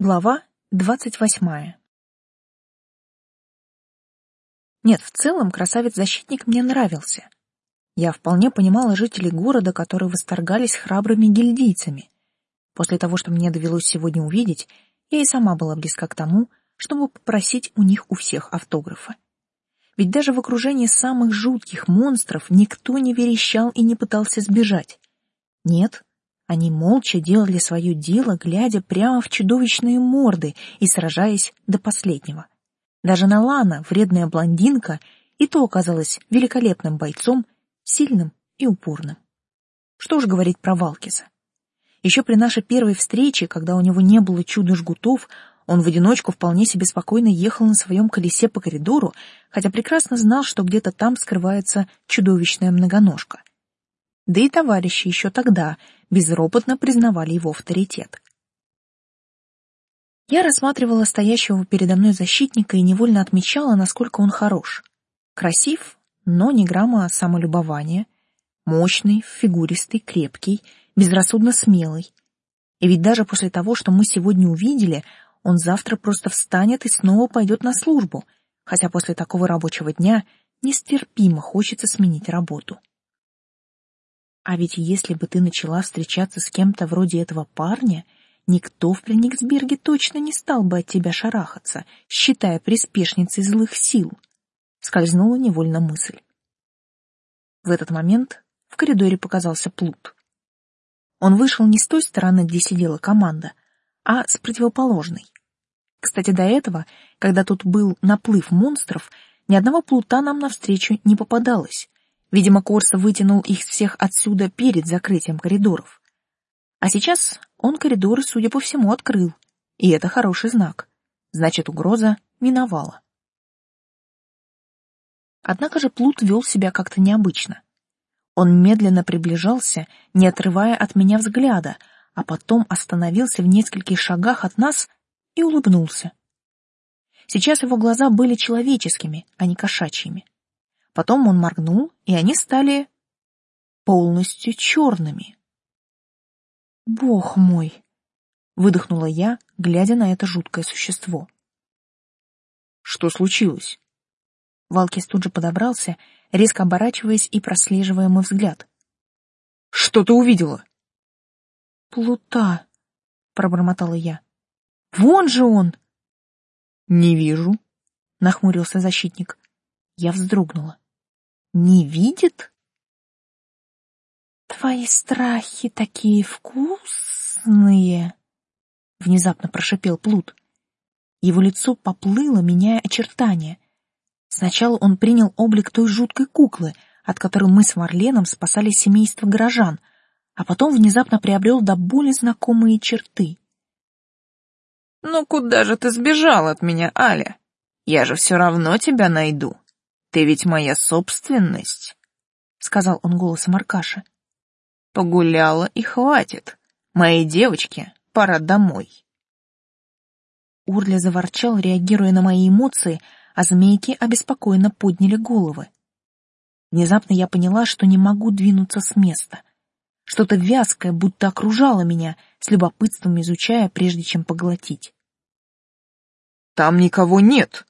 Глава двадцать восьмая. Нет, в целом красавец-защитник мне нравился. Я вполне понимала жителей города, которые восторгались храбрыми гильдийцами. После того, что мне довелось сегодня увидеть, я и сама была близка к тому, чтобы попросить у них у всех автографы. Ведь даже в окружении самых жутких монстров никто не верещал и не пытался сбежать. Нет, они молча делали свое дело, глядя прямо в чудовищные морды и сражаясь до последнего. Даже Налана, вредная блондинка, и то оказалась великолепным бойцом, сильным и упорным. Что уж говорить про Валкиса. Еще при нашей первой встрече, когда у него не было чудо-жгутов, он в одиночку вполне себе спокойно ехал на своем колесе по коридору, хотя прекрасно знал, что где-то там скрывается чудовищная многоножка. Да и товарищи еще тогда безропотно признавали его авторитет. Я рассматривала стоящего передо мной защитника и невольно отмечала, насколько он хорош. Красив, но не грамма самолюбования, мощный, фигуристый, крепкий, безрассудно смелый. И ведь даже после того, что мы сегодня увидели, он завтра просто встанет и снова пойдет на службу, хотя после такого рабочего дня нестерпимо хочется сменить работу. А ведь если бы ты начала встречаться с кем-то вроде этого парня, никто в Прениксберге точно не стал бы от тебя шарахаться, считая приспешницей злых сил. Скользнула невольно мысль. В этот момент в коридоре показался Плут. Он вышел не с той стороны, где сидела команда, а с противоположной. Кстати, до этого, когда тут был наплыв монстров, ни одного плута нам навстречу не попадалось, Видимо, Корса вытянул их всех отсюда перед закрытием коридоров. А сейчас он коридоры, судя по всему, открыл. И это хороший знак. Значит, угроза миновала. Однако же Плут вел себя как-то необычно. Он медленно приближался, не отрывая от меня взгляда, а потом остановился в нескольких шагах от нас и улыбнулся. Сейчас его глаза были человеческими, а не кошачьими. Потом он моргнул, и они стали полностью черными. «Бог мой!» — выдохнула я, глядя на это жуткое существо. «Что случилось?» Валкис тут же подобрался, резко оборачиваясь и прослеживая мой взгляд. «Что ты увидела?» «Плута», — пробормотала я. «Вон же он!» «Не вижу», — нахмурился защитник. Я вздрогнула не видит? Твои страхи такие вкусные, внезапно прошипел Плут. Его лицо поплыло, меняя очертания. Сначала он принял облик той жуткой куклы, от которой мы с Марленом спасали семейство горожан, а потом внезапно приобрел до боли знакомые черты. «Ну куда же ты сбежал от меня, Аля? Я же все равно тебя найду», ты ведь моя собственность, — сказал он голосом Аркаши. Погуляла и хватит. Моей девочке пора домой. Урля заворчал, реагируя на мои эмоции, а змейки обеспокоенно подняли головы. Внезапно я поняла, что не могу двинуться с места. Что-то вязкое будто окружало меня, с любопытством изучая, прежде чем поглотить. «Там никого нет!»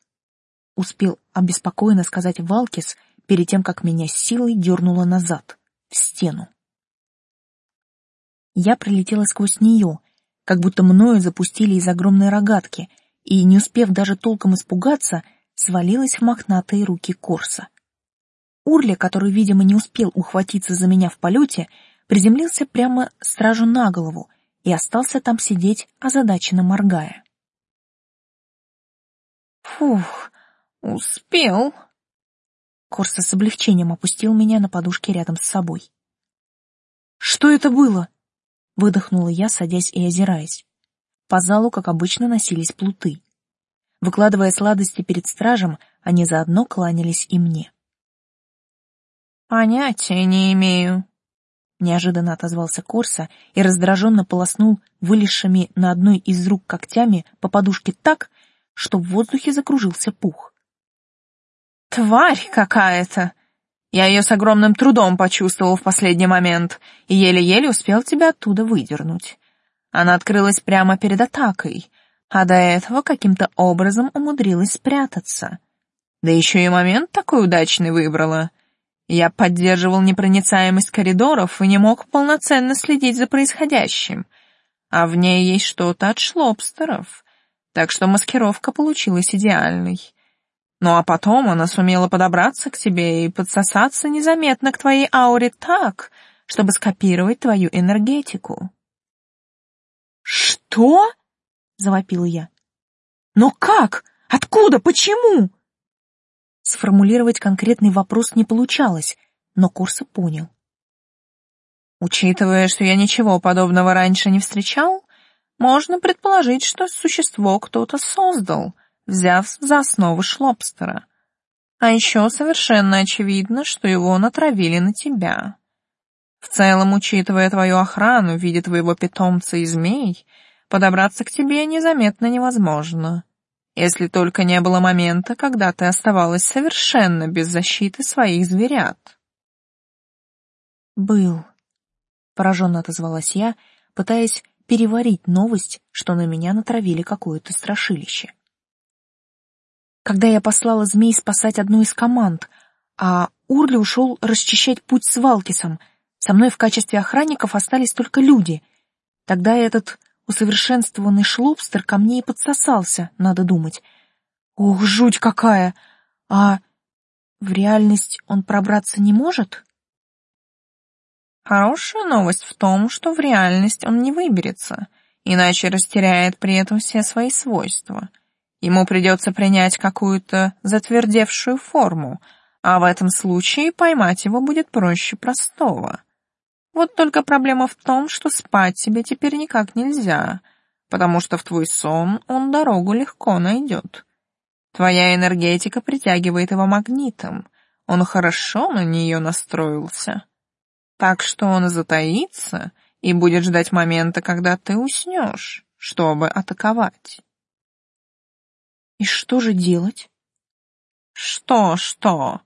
Успел обеспокоенно сказать Валкис перед тем, как меня силой дернуло назад, в стену. Я пролетела сквозь нее, как будто мною запустили из огромной рогатки, и, не успев даже толком испугаться, свалилась в мохнатые руки Корса. Урля, который, видимо, не успел ухватиться за меня в полете, приземлился прямо стражу на голову и остался там сидеть, озадаченно моргая. «Фух, «Успел». Корса с облегчением опустил меня на подушке рядом с собой. «Что это было?» — выдохнула я, садясь и озираясь. По залу, как обычно, носились плуты. Выкладывая сладости перед стражем, они заодно кланялись и мне. «Понятия не имею», — неожиданно отозвался Корса и раздраженно полоснул вылезшими на одной из рук когтями по подушке так, что в воздухе закружился пух. Тварь какая-то. Я ее с огромным трудом почувствовал в последний момент и еле-еле успел тебя оттуда выдернуть. Она открылась прямо перед атакой, а до этого каким-то образом умудрилась спрятаться. Да еще и момент такой удачный выбрала. Я поддерживал непроницаемость коридоров и не мог полноценно следить за происходящим, а в ней есть что-то от шлобстеров, так что маскировка получилась идеальной. Ну а потом она сумела подобраться к тебе и подсосаться незаметно к твоей ауре так, чтобы скопировать твою энергетику. «Что?» — завопила я. «Но как? Откуда? Почему?» Сформулировать конкретный вопрос не получалось, но Курса понял. Учитывая, что я ничего подобного раньше не встречал, можно предположить, что существо кто-то создал, взяв за основу шлобстера. А еще совершенно очевидно, что его натравили на тебя. В целом, учитывая твою охрану в виде твоего питомца и змей, подобраться к тебе незаметно невозможно если только не было момента, когда ты оставалась совершенно без защиты своих зверят. «Был», — пораженно отозвалась я, пытаясь переварить новость, что на меня натравили какое-то страшилище. Когда я послала змей спасать одну из команд, а Урли ушел расчищать путь с Валкисом, со мной в качестве охранников остались только люди. Тогда этот Усовершенствованный шлобстер ко мне и подсосался, надо думать. Ох, жуть какая! А в реальность он пробраться не может? Хорошая новость в том, что в реальность он не выберется, иначе растеряет при этом все свои свойства. Ему придется принять какую-то затвердевшую форму, а в этом случае поймать его будет проще простого. Вот только проблема в том, что спать тебе теперь никак нельзя, потому что в твой сон он дорогу легко найдет. Твоя энергетика притягивает его магнитом, он хорошо на нее настроился. Так что он затаится и будет ждать момента, когда ты уснешь, чтобы атаковать. И что же делать? Что-что?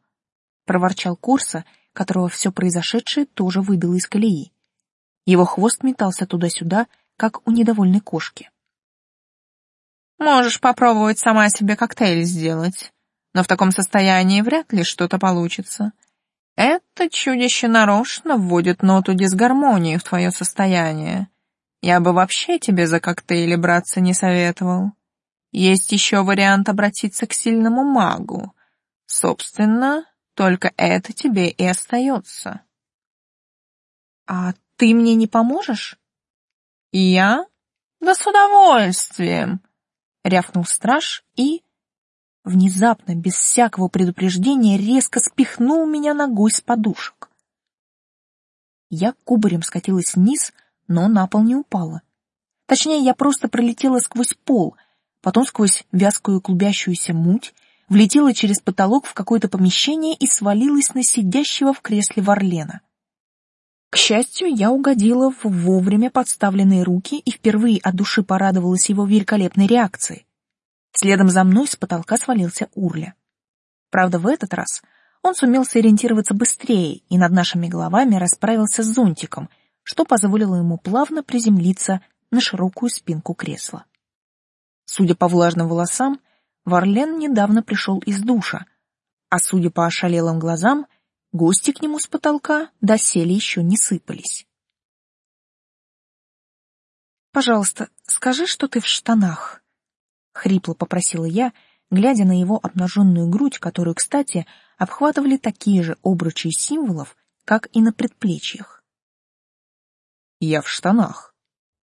проворчал Курса которого все произошедшее тоже выбило из колеи. Его хвост метался туда-сюда, как у недовольной кошки. «Можешь попробовать сама себе коктейль сделать, но в таком состоянии вряд ли что-то получится. Это чудище нарочно вводит ноту дисгармонии в твое состояние. Я бы вообще тебе за коктейли браться не советовал. Есть еще вариант обратиться к сильному магу. Собственно, только это тебе и остается. А ты мне не поможешь? Я? Да с удовольствием, рявкнул страж и внезапно, без всякого предупреждения, резко спихнул меня ногой с подушек. Я кубарем скатилась вниз, но на пол не упала. Точнее, я просто пролетела сквозь пол, потом сквозь вязкую клубящуюся муть, влетела через потолок в какое-то помещение и свалилась на сидящего в кресле Варлена. К счастью, я угодила в вовремя подставленные руки и впервые от души порадовалась его великолепной реакции. Следом за мной с потолка свалился Урля. Правда, в этот раз он сумел сориентироваться быстрее и над нашими головами расправился с зонтиком, что позволило ему плавно приземлиться на широкую спинку кресла. Судя по влажным волосам, Варлен недавно пришел из душа, а судя по ошалелым глазам, гости к нему с потолка доселе еще не сыпались. «Пожалуйста, скажи, что ты в штанах», — хрипло попросила я, глядя на его обнаженную грудь, которую, кстати, обхватывали такие же обручи символов, как и на предплечьях. «Я в штанах».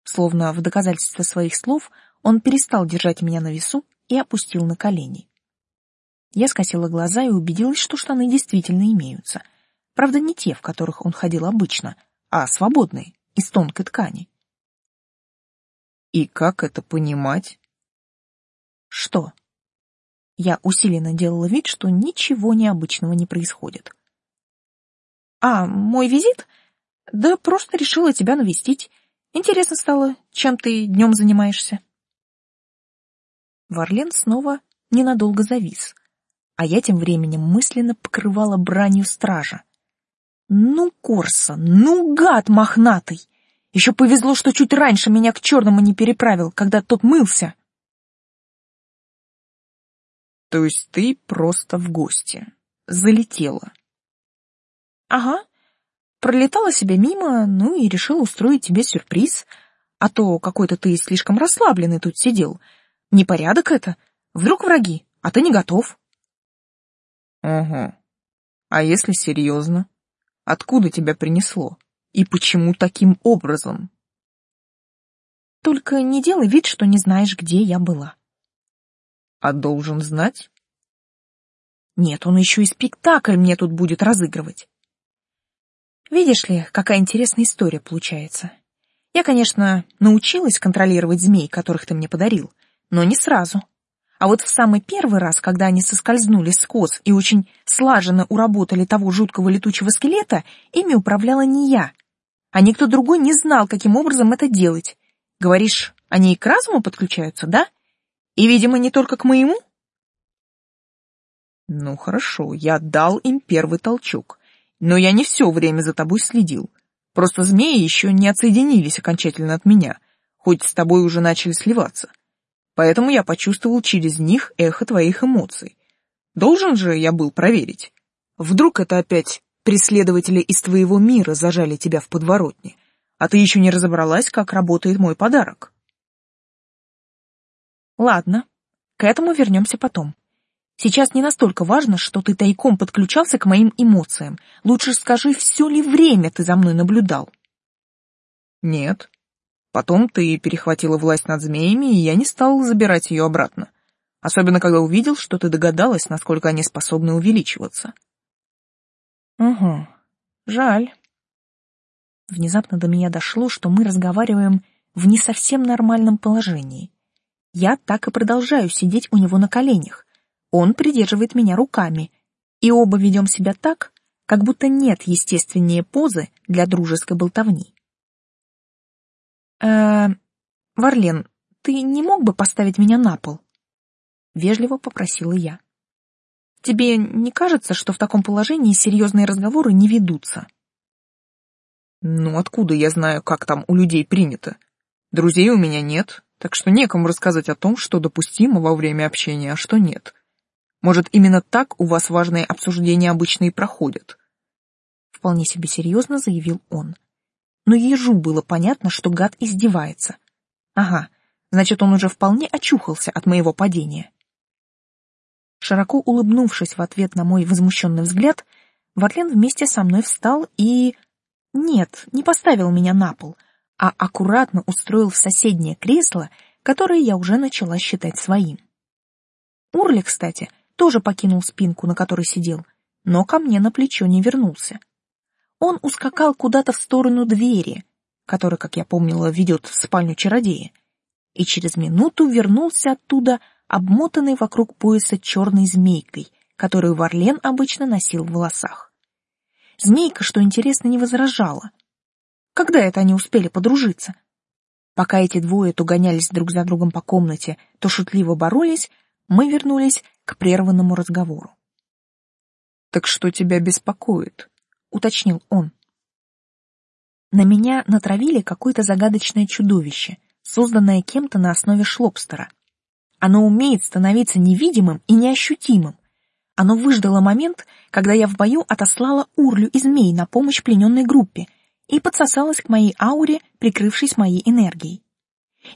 Словно в доказательство своих слов, он перестал держать меня на весу и опустил на колени. Я скосила глаза и убедилась, что штаны действительно имеются. Правда, не те, в которых он ходил обычно, а свободные, из тонкой ткани. И как это понимать? Что? Я усиленно делала вид, что ничего необычного не происходит. А, мой визит? Да просто решила тебя навестить. Интересно стало, чем ты днем занимаешься. Варлен снова ненадолго завис, а я тем временем мысленно покрывала бранью стража. Ну, Корса, ну, гад мохнатый! Еще повезло, что чуть раньше меня к черному не переправил, когда тот мылся. То есть ты просто в гости. Залетела. Ага. Пролетала себе мимо, ну и решила устроить тебе сюрприз. А то какой-то ты слишком расслабленный тут сидел. Непорядок это. Вдруг враги, а ты не готов. Ага. А если серьезно? Откуда тебя принесло? И почему таким образом? Только не делай вид, что не знаешь, где я была. А должен знать? Нет, он еще и спектакль мне тут будет разыгрывать. Видишь ли, какая интересная история получается. Я, конечно, научилась контролировать змей, которых ты мне подарил, но не сразу. А вот в самый первый раз, когда они соскользнули с коз и очень слаженно уработали того жуткого летучего скелета, ими управляла не я. А никто другой не знал, каким образом это делать. Говоришь, они и к разуму подключаются, да? И, видимо, не только к моему? Ну, хорошо, я дал им первый толчок. Но я не все время за тобой следил. Просто змеи еще не отсоединились окончательно от меня, хоть с тобой уже начали сливаться поэтому я почувствовал через них эхо твоих эмоций. Должен же я был проверить. Вдруг это опять преследователи из твоего мира зажали тебя в подворотне, а ты еще не разобралась, как работает мой подарок. Ладно, к этому вернемся потом. Сейчас не настолько важно, что ты тайком подключался к моим эмоциям. Лучше скажи, все ли время ты за мной наблюдал? Нет, Потом ты перехватила власть над змеями, и я не стал забирать ее обратно. Особенно, когда увидел, что ты догадалась, насколько они способны увеличиваться. Угу. Жаль. Внезапно до меня дошло, что мы разговариваем в не совсем нормальном положении. Я так и продолжаю сидеть у него на коленях. Он придерживает меня руками, и оба ведем себя так, как будто нет естественнее позы для дружеской болтовни. «Э, Варлен, ты не мог бы поставить меня на пол?» Вежливо попросила я. «Тебе не кажется, что в таком положении серьезные разговоры не ведутся?» «Ну, откуда я знаю, как там у людей принято? Друзей у меня нет, так что некому рассказать о том, что допустимо во время общения, а что нет. Может, именно так у вас важные обсуждения обычно и проходят?» Вполне себе серьезно заявил он но ежу было понятно, что гад издевается. Ага, значит, он уже вполне очухался от моего падения. Широко улыбнувшись в ответ на мой возмущенный взгляд, Варлен вместе со мной встал и... Нет, не поставил меня на пол, а аккуратно устроил в соседнее кресло, которое я уже начала считать своим. Урли, кстати, тоже покинул спинку, на которой сидел, но ко мне на плечо не вернулся он ускакал куда-то в сторону двери, которая, как я помнила, ведет в спальню чародея, и через минуту вернулся оттуда, обмотанный вокруг пояса черной змейкой, которую Варлен обычно носил в волосах. Змейка, что интересно, не возражала. Когда это они успели подружиться? Пока эти двое то гонялись друг за другом по комнате, то шутливо боролись, мы вернулись к прерванному разговору. «Так что тебя беспокоит?» Уточнил он. На меня натравили какое-то загадочное чудовище, созданное кем-то на основе шлобстера. Оно умеет становиться невидимым и неощутимым. Оно выждало момент, когда я в бою отослала урлю и змей на помощь плененной группе и подсосалась к моей ауре, прикрывшись моей энергией.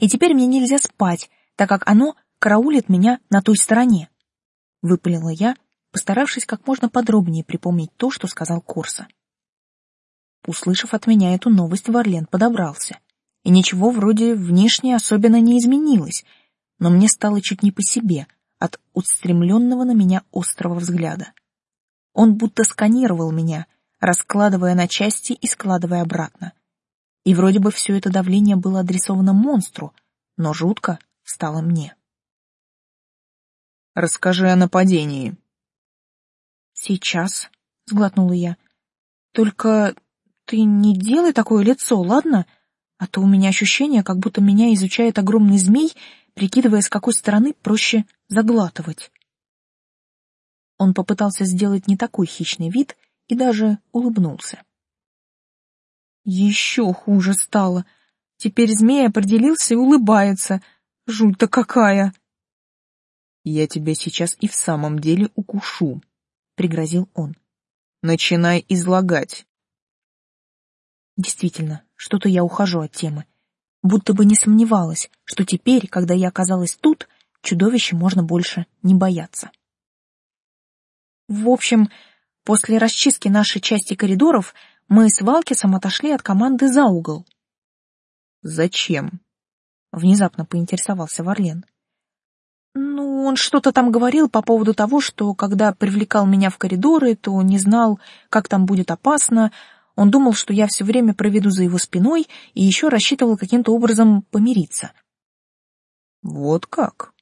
И теперь мне нельзя спать, так как оно караулит меня на той стороне. Выпалила я, постаравшись как можно подробнее припомнить то, что сказал Корса. Услышав от меня эту новость, Варлен подобрался. И ничего вроде внешне особенно не изменилось, но мне стало чуть не по себе от устремленного на меня острого взгляда. Он будто сканировал меня, раскладывая на части и складывая обратно. И вроде бы все это давление было адресовано монстру, но жутко стало мне. «Расскажи о нападении», Сейчас, сглотнула я. Только ты не делай такое лицо, ладно? А то у меня ощущение, как будто меня изучает огромный змей, прикидывая, с какой стороны проще заглатывать. Он попытался сделать не такой хищный вид и даже улыбнулся. Еще хуже стало. Теперь змей определился и улыбается. Жуть-то какая! «Я тебя сейчас и в самом деле укушу», — пригрозил он. «Начинай излагать». Действительно, что-то я ухожу от темы. Будто бы не сомневалась, что теперь, когда я оказалась тут, чудовища можно больше не бояться. В общем, после расчистки нашей части коридоров мы с Валкисом отошли от команды за угол. «Зачем?» — внезапно поинтересовался Варлен. Ну, он что-то там говорил по поводу того, что когда привлекал меня в коридоры, то не знал, как там будет опасно. Он думал, что я все время проведу за его спиной и еще рассчитывал каким-то образом помириться. Вот как?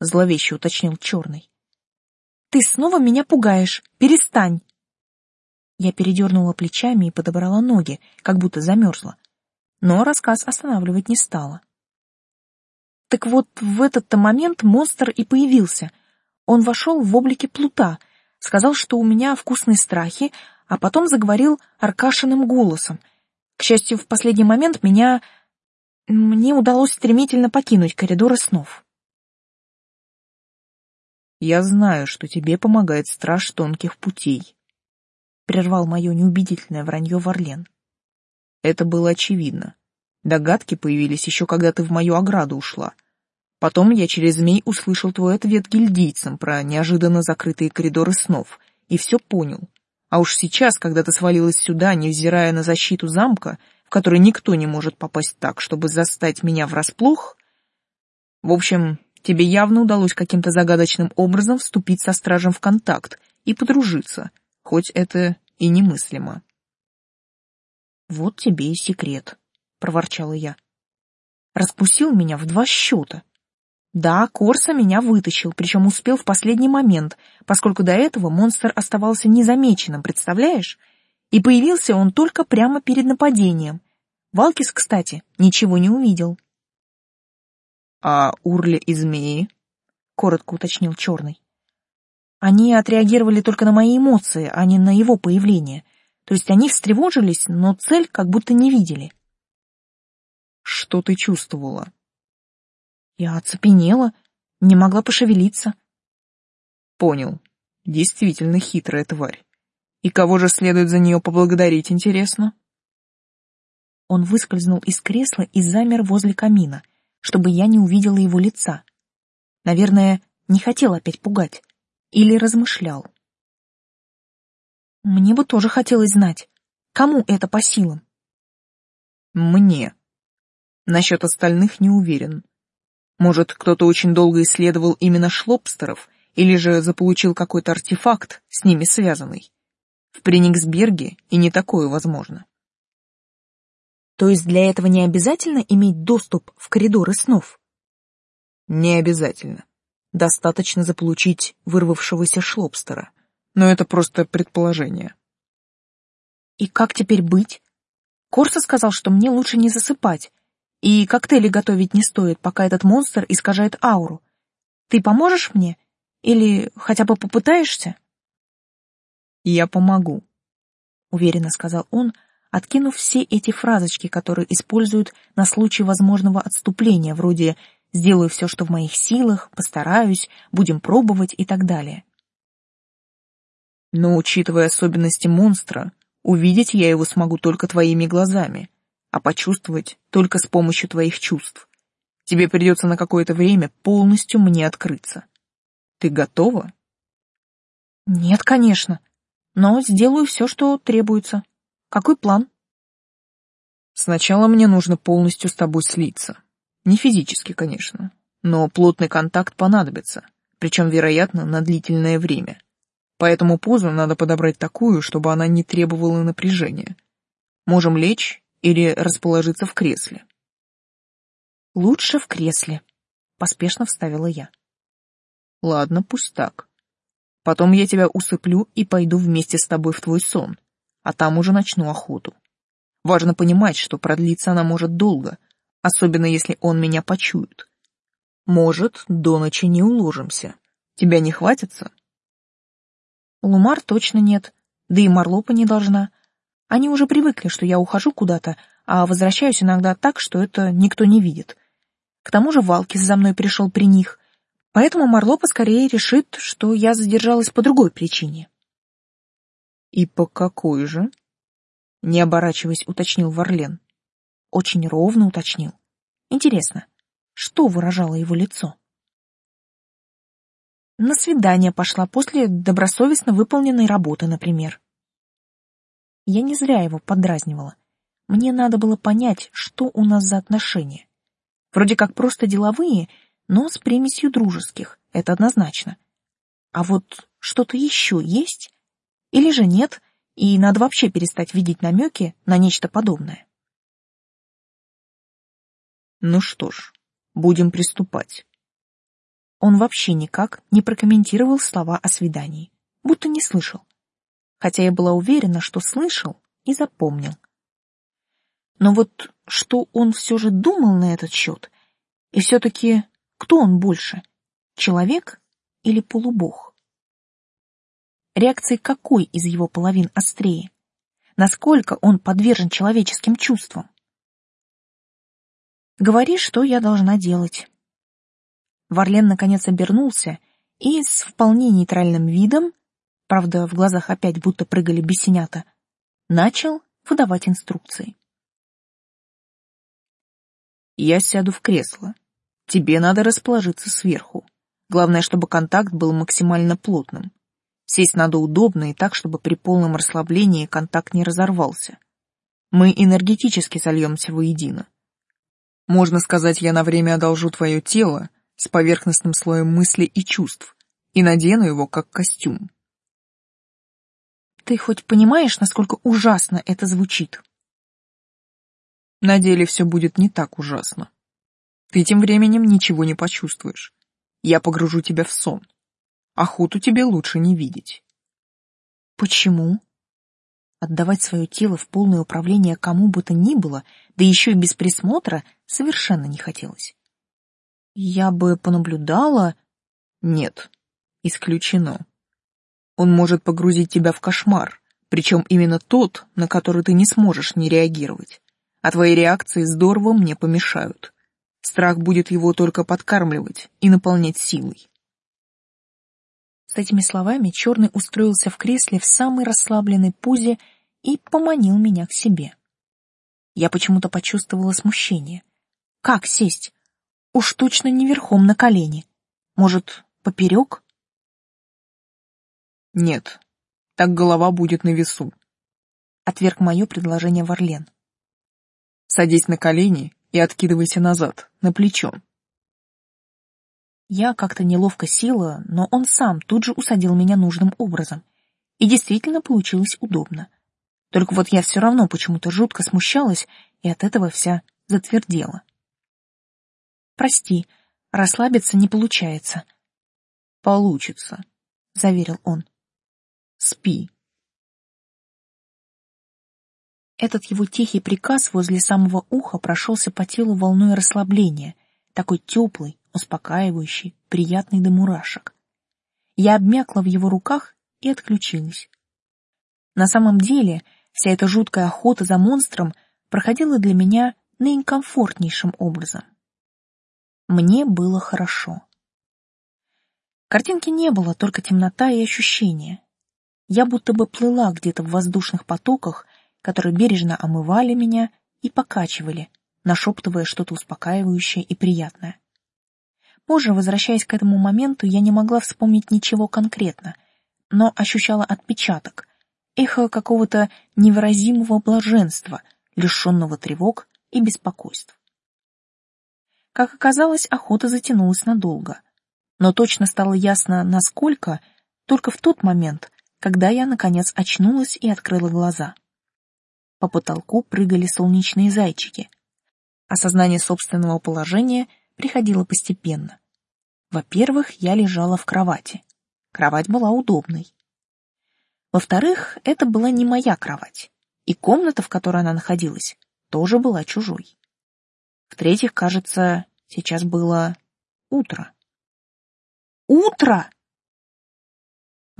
Зловеще уточнил Черный. Ты снова меня пугаешь. Перестань. Я передернула плечами и подобрала ноги, как будто замерзла. Но рассказ останавливать не стала. Так вот, в этот-то момент монстр и появился. Он вошел в облике плута, сказал, что у меня вкусные страхи, а потом заговорил Аркашиным голосом. К счастью, в последний момент меня... Мне удалось стремительно покинуть коридоры снов. «Я знаю, что тебе помогает страж тонких путей», — прервал мое неубедительное вранье Варлен. «Это было очевидно. Догадки появились еще когда ты в мою ограду ушла. Потом я через змей услышал твой ответ гильдийцам про неожиданно закрытые коридоры снов и все понял. А уж сейчас, когда ты свалилась сюда, невзирая на защиту замка, в который никто не может попасть так, чтобы застать меня врасплох... В общем, тебе явно удалось каким-то загадочным образом вступить со стражем в контакт и подружиться, хоть это и немыслимо. «Вот тебе и секрет», проворчала я. Распустил меня в два счета. Да, Корса меня вытащил, причем успел в последний момент, поскольку до этого монстр оставался незамеченным, представляешь? И появился он только прямо перед нападением. Валкис, кстати, ничего не увидел. «А Урли и змеи?» — коротко уточнил Черный. Они отреагировали только на мои эмоции, а не на его появление. То есть они встревожились, но цель как будто не видели. Что ты чувствовала? Я оцепенела, не могла пошевелиться. Понял. Действительно хитрая тварь. И кого же следует за нее поблагодарить, интересно? Он выскользнул из кресла и замер возле камина, чтобы я не увидела его лица. Наверное, не хотел опять пугать. Или размышлял. Мне бы тоже хотелось знать, кому это по силам. Мне, Насчет остальных не уверен. Может, кто-то очень долго исследовал именно шлобстеров, или же заполучил какой-то артефакт, с ними связанный. В Прениксберге и не такое возможно. То есть для этого не обязательно иметь доступ в коридоры снов? Не обязательно. Достаточно заполучить вырвавшегося шлобстера. Но это просто предположение. И как теперь быть? Корса сказал, что мне лучше не засыпать, и коктейли готовить не стоит, пока этот монстр искажает ауру. Ты поможешь мне? Или хотя бы попытаешься? Я помогу, уверенно сказал он, откинув все эти фразочки, которые используют на случай возможного отступления, вроде «сделаю все, что в моих силах», «постараюсь», «будем пробовать» и так далее. Но, учитывая особенности монстра, увидеть я его смогу только твоими глазами, а почувствовать только с помощью твоих чувств. Тебе придется на какое-то время полностью мне открыться. Ты готова? Нет, конечно, но сделаю все, что требуется. Какой план? Сначала мне нужно полностью с тобой слиться. Не физически, конечно, но плотный контакт понадобится, причем, вероятно, на длительное время. Поэтому позу надо подобрать такую, чтобы она не требовала напряжения. Можем лечь или расположиться в кресле? Лучше в кресле, поспешно вставила я. Ладно, пусть так. Потом я тебя усыплю и пойду вместе с тобой в твой сон, а там уже начну охоту. Важно понимать, что продлиться она может долго, особенно если он меня почует. Может, до ночи не уложимся. Тебя не хватится? Лумар точно нет, да и Марлопа не должна. Они уже привыкли, что я ухожу куда-то, а возвращаюсь иногда так, что это никто не видит. К тому же Валкис за мной пришел при них. Поэтому Марло поскорее решит, что я задержалась по другой причине. «И по какой же?» — не оборачиваясь, уточнил Варлен. Очень ровно уточнил. Интересно, что выражало его лицо? На свидание пошла после добросовестно выполненной работы, например. Я не зря его подразнивала. Мне надо было понять, что у нас за отношения. Вроде как просто деловые, но с примесью дружеских, это однозначно. А вот что-то еще есть? Или же нет, и надо вообще перестать видеть намеки на нечто подобное? Ну что ж, будем приступать. Он вообще никак не прокомментировал слова о свидании, будто не слышал. Хотя я была уверена, что слышал и запомнил. Но вот что он все же думал на этот счет, и все-таки кто он больше, человек или полубог? Реакции какой из его половин острее? Насколько он подвержен человеческим чувствам? Говори, что я должна делать. Варлен наконец обернулся и с вполне нейтральным видом, правда, в глазах опять будто прыгали бесенята, начал выдавать инструкции. Я сяду в кресло. Тебе надо расположиться сверху. Главное, чтобы контакт был максимально плотным. Сесть надо удобно и так, чтобы при полном расслаблении контакт не разорвался. Мы энергетически сольемся воедино. Можно сказать, я на время одолжу твое тело с поверхностным слоем мыслей и чувств и надену его как костюм. Ты хоть понимаешь, насколько ужасно это звучит? На деле все будет не так ужасно. Ты тем временем ничего не почувствуешь. Я погружу тебя в сон. Охоту тебе лучше не видеть. Почему? Отдавать свое тело в полное управление кому бы то ни было, да еще и без присмотра, совершенно не хотелось. Я бы понаблюдала... Нет, исключено. Он может погрузить тебя в кошмар, причем именно тот, на который ты не сможешь не реагировать а твои реакции здорово мне помешают. Страх будет его только подкармливать и наполнять силой. С этими словами Черный устроился в кресле в самой расслабленной позе и поманил меня к себе. Я почему-то почувствовала смущение. Как сесть? Уж точно не верхом на колени. Может, поперек? Нет, так голова будет на весу. Отверг мое предложение Варлен. Садись на колени и откидывайся назад, на плечо. Я как-то неловко села, но он сам тут же усадил меня нужным образом. И действительно получилось удобно. Только вот я все равно почему-то жутко смущалась и от этого вся затвердела. «Прости, расслабиться не получается». «Получится», — заверил он. «Спи». Этот его тихий приказ возле самого уха прошелся по телу волной расслабления, такой теплый, успокаивающий, приятный до мурашек. Я обмякла в его руках и отключилась. На самом деле, вся эта жуткая охота за монстром проходила для меня наикомфортнейшим образом. Мне было хорошо. Картинки не было, только темнота и ощущения. Я будто бы плыла где-то в воздушных потоках, которые бережно омывали меня и покачивали, нашептывая что-то успокаивающее и приятное. Позже, возвращаясь к этому моменту, я не могла вспомнить ничего конкретно, но ощущала отпечаток, эхо какого-то невыразимого блаженства, лишенного тревог и беспокойств. Как оказалось, охота затянулась надолго, но точно стало ясно, насколько, только в тот момент, когда я, наконец, очнулась и открыла глаза. По потолку прыгали солнечные зайчики. Осознание собственного положения приходило постепенно. Во-первых, я лежала в кровати. Кровать была удобной. Во-вторых, это была не моя кровать, и комната, в которой она находилась, тоже была чужой. В-третьих, кажется, сейчас было утро. Утро!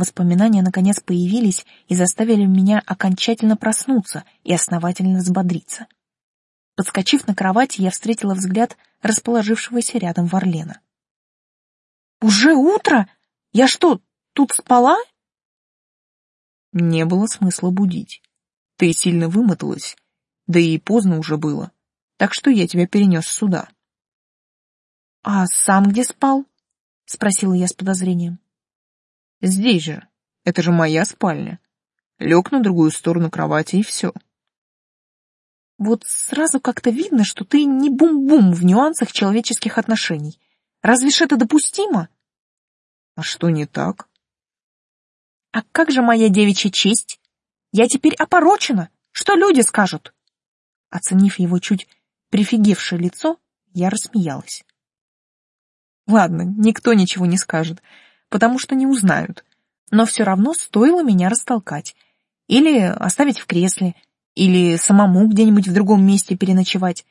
Воспоминания наконец появились и заставили меня окончательно проснуться и основательно взбодриться. Подскочив на кровати, я встретила взгляд расположившегося рядом Варлена. Уже утро? Я что, тут спала? Не было смысла будить. Ты сильно вымоталась, да и поздно уже было, так что я тебя перенес сюда. А сам где спал? Спросила я с подозрением. Здесь же. Это же моя спальня. Лег на другую сторону кровати и все. Вот сразу как-то видно, что ты не бум-бум в нюансах человеческих отношений. Разве ж это допустимо? А что не так? А как же моя девичья честь? Я теперь опорочена. Что люди скажут? Оценив его чуть прифигевшее лицо, я рассмеялась. Ладно, никто ничего не скажет, потому что не узнают. Но все равно стоило меня растолкать. Или оставить в кресле, или самому где-нибудь в другом месте переночевать.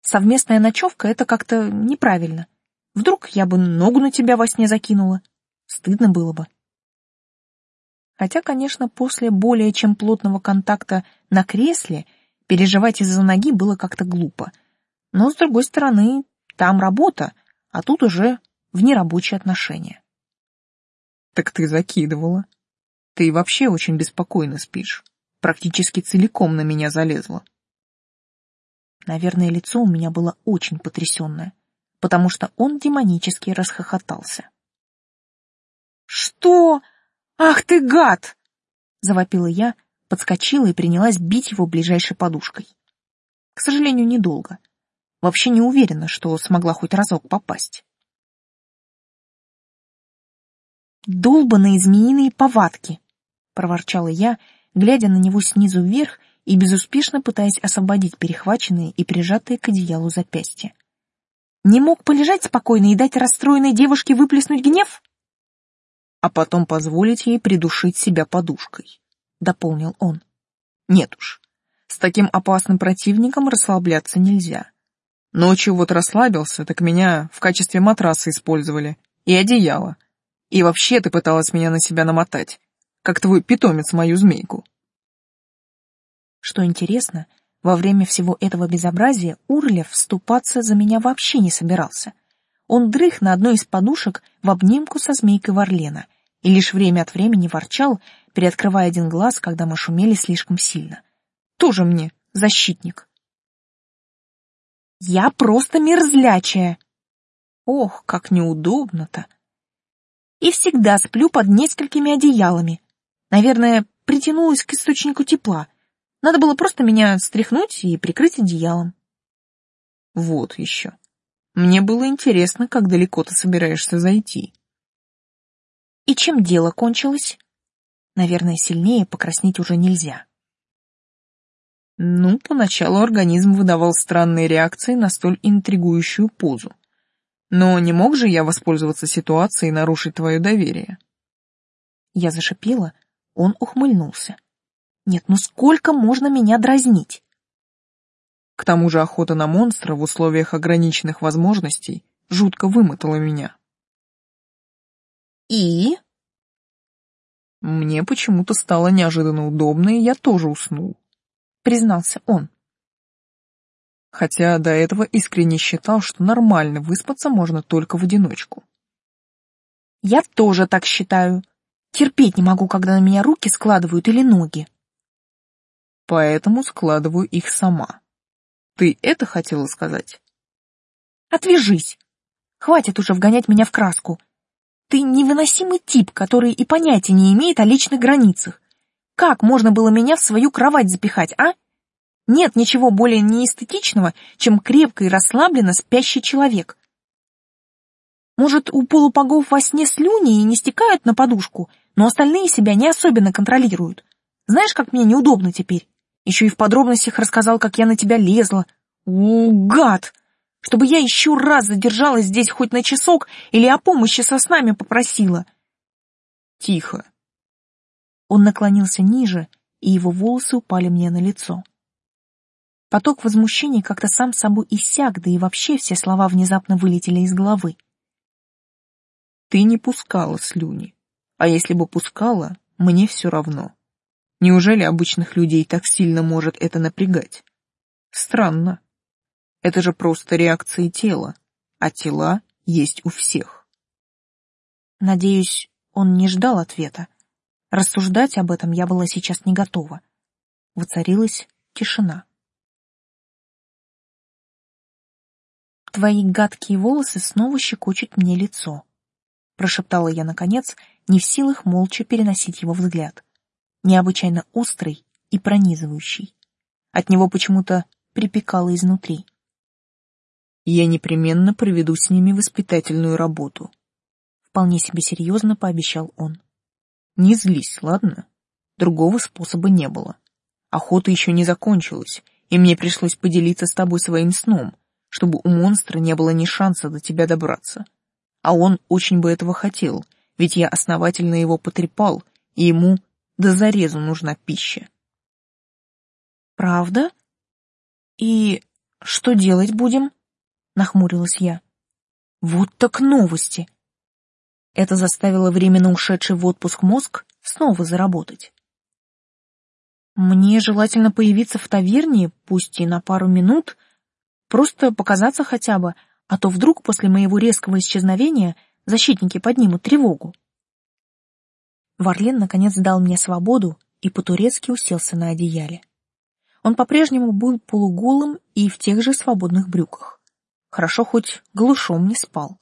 Совместная ночевка — это как-то неправильно. Вдруг я бы ногу на тебя во сне закинула. Стыдно было бы. Хотя, конечно, после более чем плотного контакта на кресле переживать из-за ноги было как-то глупо. Но, с другой стороны, там работа, а тут уже внерабочие отношения. Так ты закидывала. Ты вообще очень беспокойно спишь практически целиком на меня залезла. Наверное, лицо у меня было очень потрясенное, потому что он демонически расхохотался. «Что? Ах ты гад!» — завопила я, подскочила и принялась бить его ближайшей подушкой. К сожалению, недолго. Вообще не уверена, что смогла хоть разок попасть. «Долбаные змеиные повадки!» — проворчала я глядя на него снизу вверх и безуспешно пытаясь освободить перехваченные и прижатые к одеялу запястья. Не мог полежать спокойно и дать расстроенной девушке выплеснуть гнев? А потом позволить ей придушить себя подушкой, — дополнил он. Нет уж, с таким опасным противником расслабляться нельзя. Ночью вот расслабился, так меня в качестве матраса использовали. И одеяло. И вообще ты пыталась меня на себя намотать как твой питомец мою змейку. Что интересно, во время всего этого безобразия Урлев вступаться за меня вообще не собирался. Он дрых на одной из подушек в обнимку со змейкой Варлена и лишь время от времени ворчал, приоткрывая один глаз, когда мы шумели слишком сильно. Тоже мне защитник. Я просто мерзлячая. Ох, как неудобно-то. И всегда сплю под несколькими одеялами, Наверное, притянулась к источнику тепла. Надо было просто меня стряхнуть и прикрыть одеялом. Вот еще. Мне было интересно, как далеко ты собираешься зайти. И чем дело кончилось? Наверное, сильнее покраснеть уже нельзя. Ну, поначалу организм выдавал странные реакции на столь интригующую позу. Но не мог же я воспользоваться ситуацией и нарушить твое доверие? Я зашипела, он ухмыльнулся. Нет, ну сколько можно меня дразнить? К тому же охота на монстра в условиях ограниченных возможностей жутко вымотала меня. И? Мне почему-то стало неожиданно удобно, и я тоже уснул. Признался он. Хотя до этого искренне считал, что нормально выспаться можно только в одиночку. Я тоже так считаю, Терпеть не могу, когда на меня руки складывают или ноги. Поэтому складываю их сама. Ты это хотела сказать? Отвяжись. Хватит уже вгонять меня в краску. Ты невыносимый тип, который и понятия не имеет о личных границах. Как можно было меня в свою кровать запихать, а? Нет ничего более неэстетичного, чем крепко и расслабленно спящий человек. Может, у полупогов во сне слюни и не стекают на подушку, но остальные себя не особенно контролируют. Знаешь, как мне неудобно теперь? Еще и в подробностях рассказал, как я на тебя лезла. У, гад! Чтобы я еще раз задержалась здесь хоть на часок или о помощи со снами попросила. Тихо. Он наклонился ниже, и его волосы упали мне на лицо. Поток возмущений как-то сам собой иссяк, да и вообще все слова внезапно вылетели из головы. Ты не пускала слюни. А если бы пускала, мне все равно. Неужели обычных людей так сильно может это напрягать? Странно. Это же просто реакции тела, а тела есть у всех. Надеюсь, он не ждал ответа. Рассуждать об этом я была сейчас не готова. Воцарилась тишина. Твои гадкие волосы снова щекочут мне лицо, прошептала я наконец, не в силах молча переносить его взгляд. Необычайно острый и пронизывающий. От него почему-то припекало изнутри. Я непременно проведу с ними воспитательную работу. Вполне себе серьезно пообещал он. Не злись, ладно? Другого способа не было. Охота еще не закончилась, и мне пришлось поделиться с тобой своим сном, чтобы у монстра не было ни шанса до тебя добраться. А он очень бы этого хотел, ведь я основательно его потрепал, и ему до зарезу нужна пища. Правда? И что делать будем? Нахмурилась я. Вот так новости. Это заставило временно ушедший в отпуск мозг снова заработать. Мне желательно появиться в таверне, пусть и на пару минут, просто показаться хотя бы, а то вдруг после моего резкого исчезновения защитники поднимут тревогу. Варлен наконец дал мне свободу и по-турецки уселся на одеяле. Он по-прежнему был полуголым и в тех же свободных брюках. Хорошо хоть глушом не спал.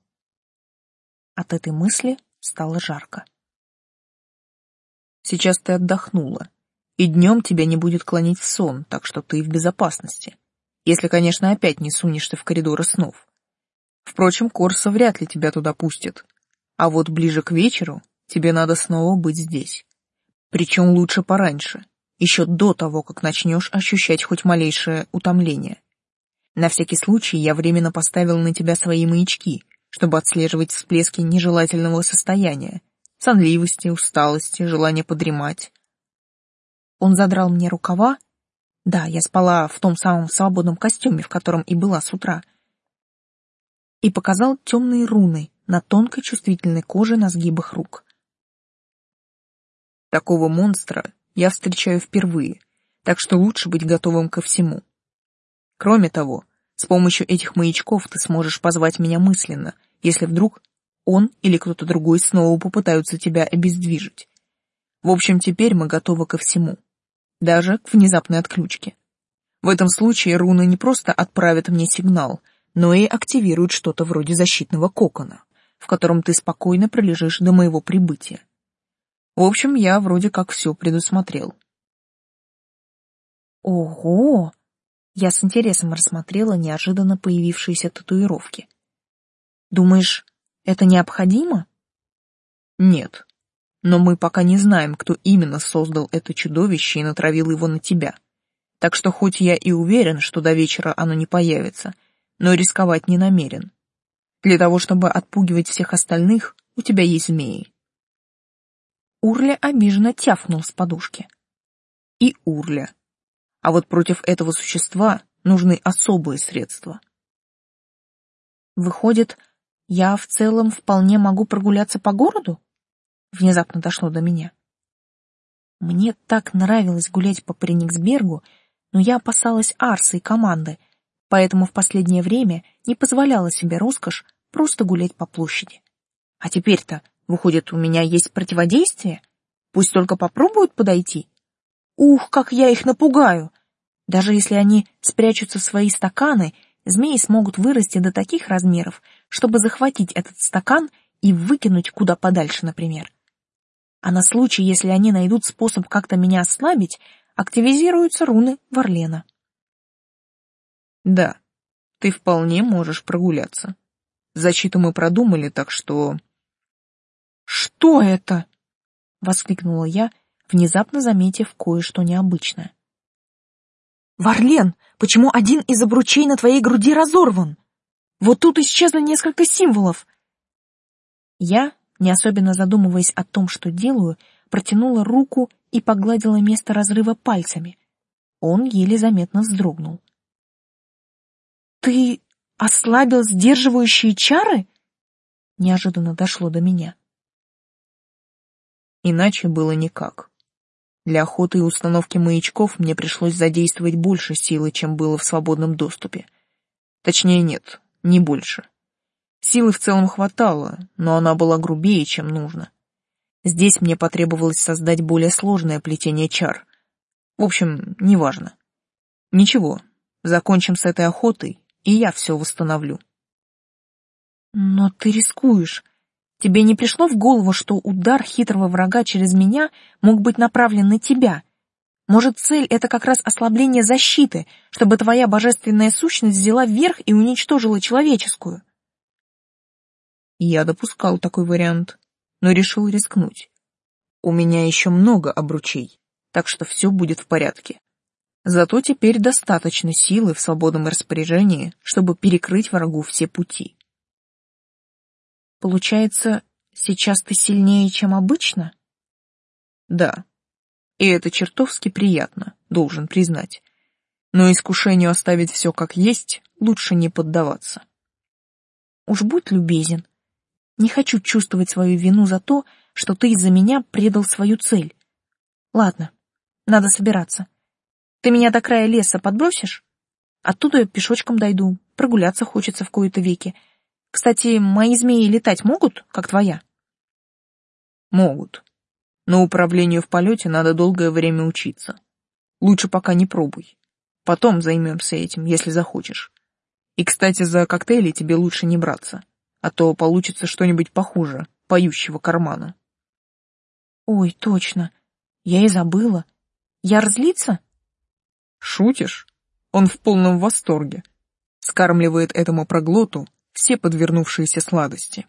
От этой мысли стало жарко. Сейчас ты отдохнула, и днем тебя не будет клонить в сон, так что ты в безопасности. Если, конечно, опять не сунешься в коридоры снов. Впрочем, Корса вряд ли тебя туда пустит. А вот ближе к вечеру тебе надо снова быть здесь. Причем лучше пораньше, еще до того, как начнешь ощущать хоть малейшее утомление. На всякий случай я временно поставил на тебя свои маячки, чтобы отслеживать всплески нежелательного состояния, сонливости, усталости, желания подремать. Он задрал мне рукава. Да, я спала в том самом свободном костюме, в котором и была с утра. И показал темные руны на тонкой чувствительной коже на сгибах рук. Такого монстра я встречаю впервые, так что лучше быть готовым ко всему. Кроме того, с помощью этих маячков ты сможешь позвать меня мысленно, если вдруг он или кто-то другой снова попытаются тебя обездвижить. В общем, теперь мы готовы ко всему, даже к внезапной отключке. В этом случае руны не просто отправят мне сигнал, но и активируют что-то вроде защитного кокона, в котором ты спокойно пролежишь до моего прибытия. В общем, я вроде как все предусмотрел. Ого! Я с интересом рассмотрела неожиданно появившиеся татуировки. Думаешь, это необходимо? Нет. Но мы пока не знаем, кто именно создал это чудовище и натравил его на тебя. Так что хоть я и уверен, что до вечера оно не появится, но рисковать не намерен. Для того, чтобы отпугивать всех остальных, у тебя есть змеи. Урля обиженно тяфнул с подушки. И Урля. А вот против этого существа нужны особые средства. Выходит, я в целом вполне могу прогуляться по городу? Внезапно дошло до меня. Мне так нравилось гулять по Прениксбергу, но я опасалась Арса и команды, поэтому в последнее время не позволяла себе роскошь просто гулять по площади. А теперь-то Выходит, у меня есть противодействие? Пусть только попробуют подойти. Ух, как я их напугаю! Даже если они спрячутся в свои стаканы, змеи смогут вырасти до таких размеров, чтобы захватить этот стакан и выкинуть куда подальше, например. А на случай, если они найдут способ как-то меня ослабить, активизируются руны Варлена. Да, ты вполне можешь прогуляться. Защиту мы продумали, так что «Что это?» — воскликнула я, внезапно заметив кое-что необычное. «Варлен, почему один из обручей на твоей груди разорван? Вот тут исчезло несколько символов». Я, не особенно задумываясь о том, что делаю, протянула руку и погладила место разрыва пальцами. Он еле заметно вздрогнул. «Ты ослабил сдерживающие чары?» Неожиданно дошло до меня. Иначе было никак. Для охоты и установки маячков мне пришлось задействовать больше силы, чем было в свободном доступе. Точнее, нет, не больше. Силы в целом хватало, но она была грубее, чем нужно. Здесь мне потребовалось создать более сложное плетение чар. В общем, неважно. Ничего, закончим с этой охотой, и я все восстановлю. Но ты рискуешь. Тебе не пришло в голову, что удар хитрого врага через меня мог быть направлен на тебя? Может, цель — это как раз ослабление защиты, чтобы твоя божественная сущность взяла верх и уничтожила человеческую? Я допускал такой вариант, но решил рискнуть. У меня еще много обручей, так что все будет в порядке. Зато теперь достаточно силы в свободном распоряжении, чтобы перекрыть врагу все пути. Получается, сейчас ты сильнее, чем обычно? Да. И это чертовски приятно, должен признать. Но искушению оставить все как есть лучше не поддаваться. Уж будь любезен. Не хочу чувствовать свою вину за то, что ты из-за меня предал свою цель. Ладно, надо собираться. Ты меня до края леса подбросишь? Оттуда пешочком дойду, прогуляться хочется в кои-то веки. Кстати, мои змеи летать могут, как твоя? Могут. Но управлению в полете надо долгое время учиться. Лучше пока не пробуй. Потом займемся этим, если захочешь. И, кстати, за коктейли тебе лучше не браться, а то получится что-нибудь похуже поющего кармана. Ой, точно. Я и забыла. Я разлиться? Шутишь? Он в полном восторге. Скармливает этому проглоту все подвернувшиеся сладости.